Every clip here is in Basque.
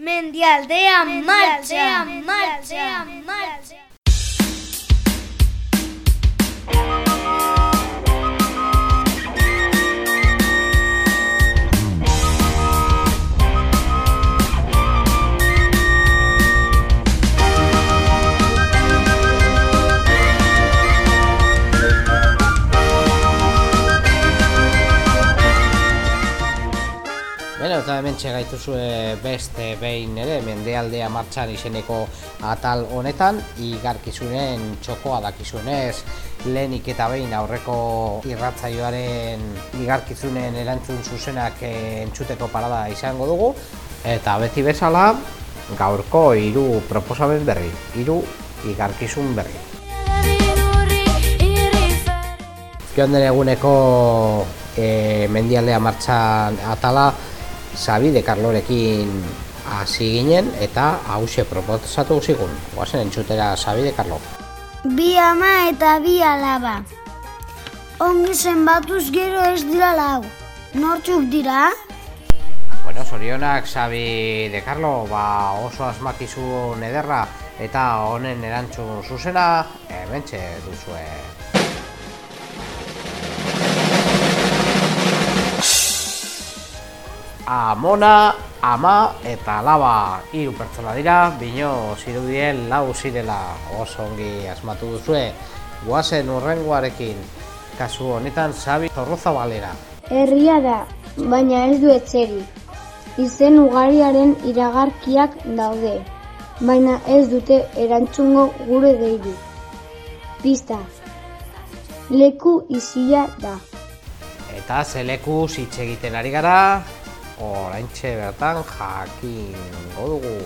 Mendialdea marcha, marcha, marcha. Hemen gaituzue beste behin ere, mendealdea martxan izeneko atal honetan, igarkizunen txokoa dakizuenez, lehenik eta behin aurreko irratzaioaren igarkizunen erantzun zuzenak entzuteko parada izango dugu, eta beti bezala, gaurko hiru proposamen berri, hiru igarkizun berri. Gionden eguneko e, mendialdea martxan atala Sabi de Carlorekin hasi ginen eta hause proposatu zigun. Guazen entzutera Sabi de Carlo. Bi ama eta bi alaba. Ongi zenbatuz gero ez dira lau. Nortzuk dira? Bueno, sorionak Sabi de Carlo, ba oso asmakizun ederra eta honen erantzun zuzena, hementxe duzue. Amona, ama eta alaba hiru pertsona dira, bino zirudien lau zirela oso ongi asmatu duzue. Guazen urrengoarekin, kasu honetan Sabi Zorroza Balera. Herria da, baina ez du etzeri. Izen ugariaren iragarkiak daude, baina ez dute erantzungo gure deidu. Pista. Leku izia da. Eta zeleku hitz egiten ari gara, oraintxe bertan jakingo dugu.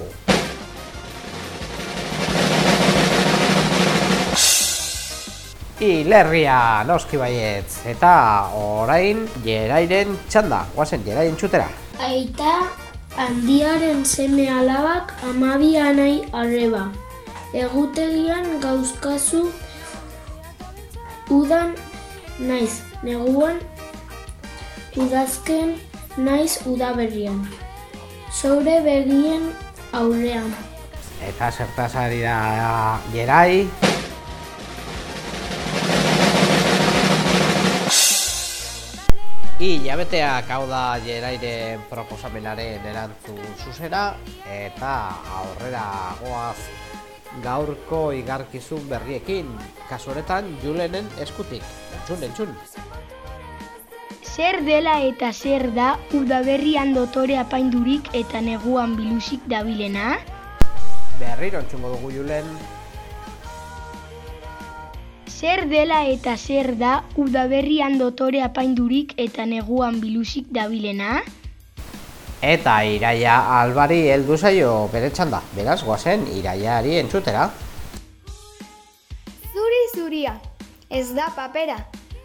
Ilerria noski baietz, eta orain jerairen txanda, guazen jerairen txutera. Aita handiaren seme alabak amabi anai arreba. Egutegian gauzkazu udan naiz, neguan udazken naiz udaberrian. Sobre begien aurrean. Eta zertaz ari da jerai. Ilabeteak hau da jerairen proposamenaren erantzun zuzena eta aurrera goaz gaurko igarkizun berriekin kasu honetan Julenen eskutik. Entzun, entzun. Zer dela eta zer da udaberrian dotore apaindurik eta neguan bilusik dabilena? Berriro entzungo dugu Julen. Zer dela eta zer da udaberrian dotore apaindurik eta neguan bilusik dabilena? Eta iraia albari heldu zaio bere txanda. Beraz, goazen iraiari entzutera. Zuri zuria, ez da papera.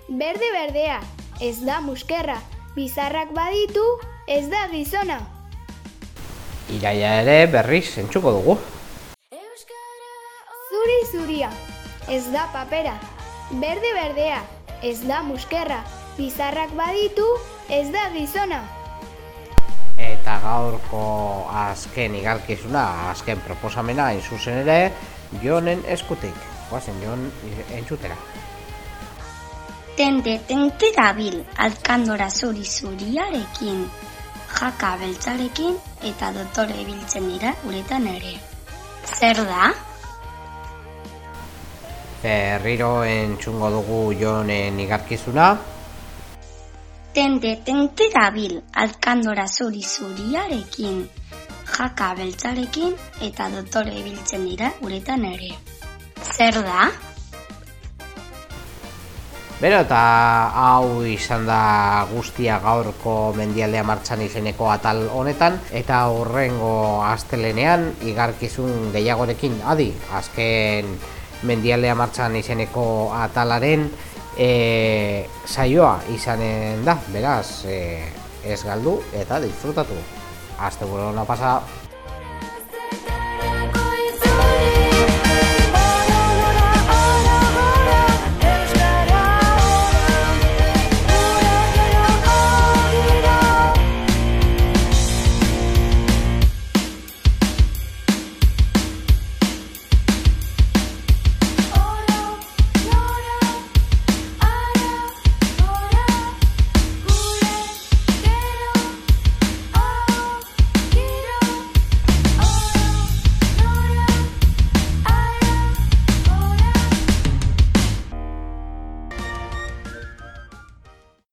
Berde berdea, ez da muskerra. Bizarrak baditu, ez da gizona. Iraia ere berriz entzuko dugu. Zuri zuria, ez da papera. Berde berdea, ez da muskerra. Bizarrak baditu, ez da gizona. Eta gaurko azken igarkizuna, azken proposamena hain zuzen ere, Jonen eskutik. Goazen, Jon entzutera. Tente tente dabil alkandora zuri zuriarekin, jaka beltzarekin eta dotore biltzen dira uretan ere. Zer da? Berriro entzungo dugu Jonen igarkizuna. Tente tente dabil alkandora zuri zuriarekin, jaka beltzarekin eta dotore biltzen dira uretan ere. Zer da? Bero eta hau izan da guztia gaurko mendialdea martxan izeneko atal honetan eta horrengo astelenean igarkizun gehiagorekin adi azken mendialdea martxan izeneko atalaren e, saioa izanen da, beraz e, ez galdu eta disfrutatu. Azte pasa.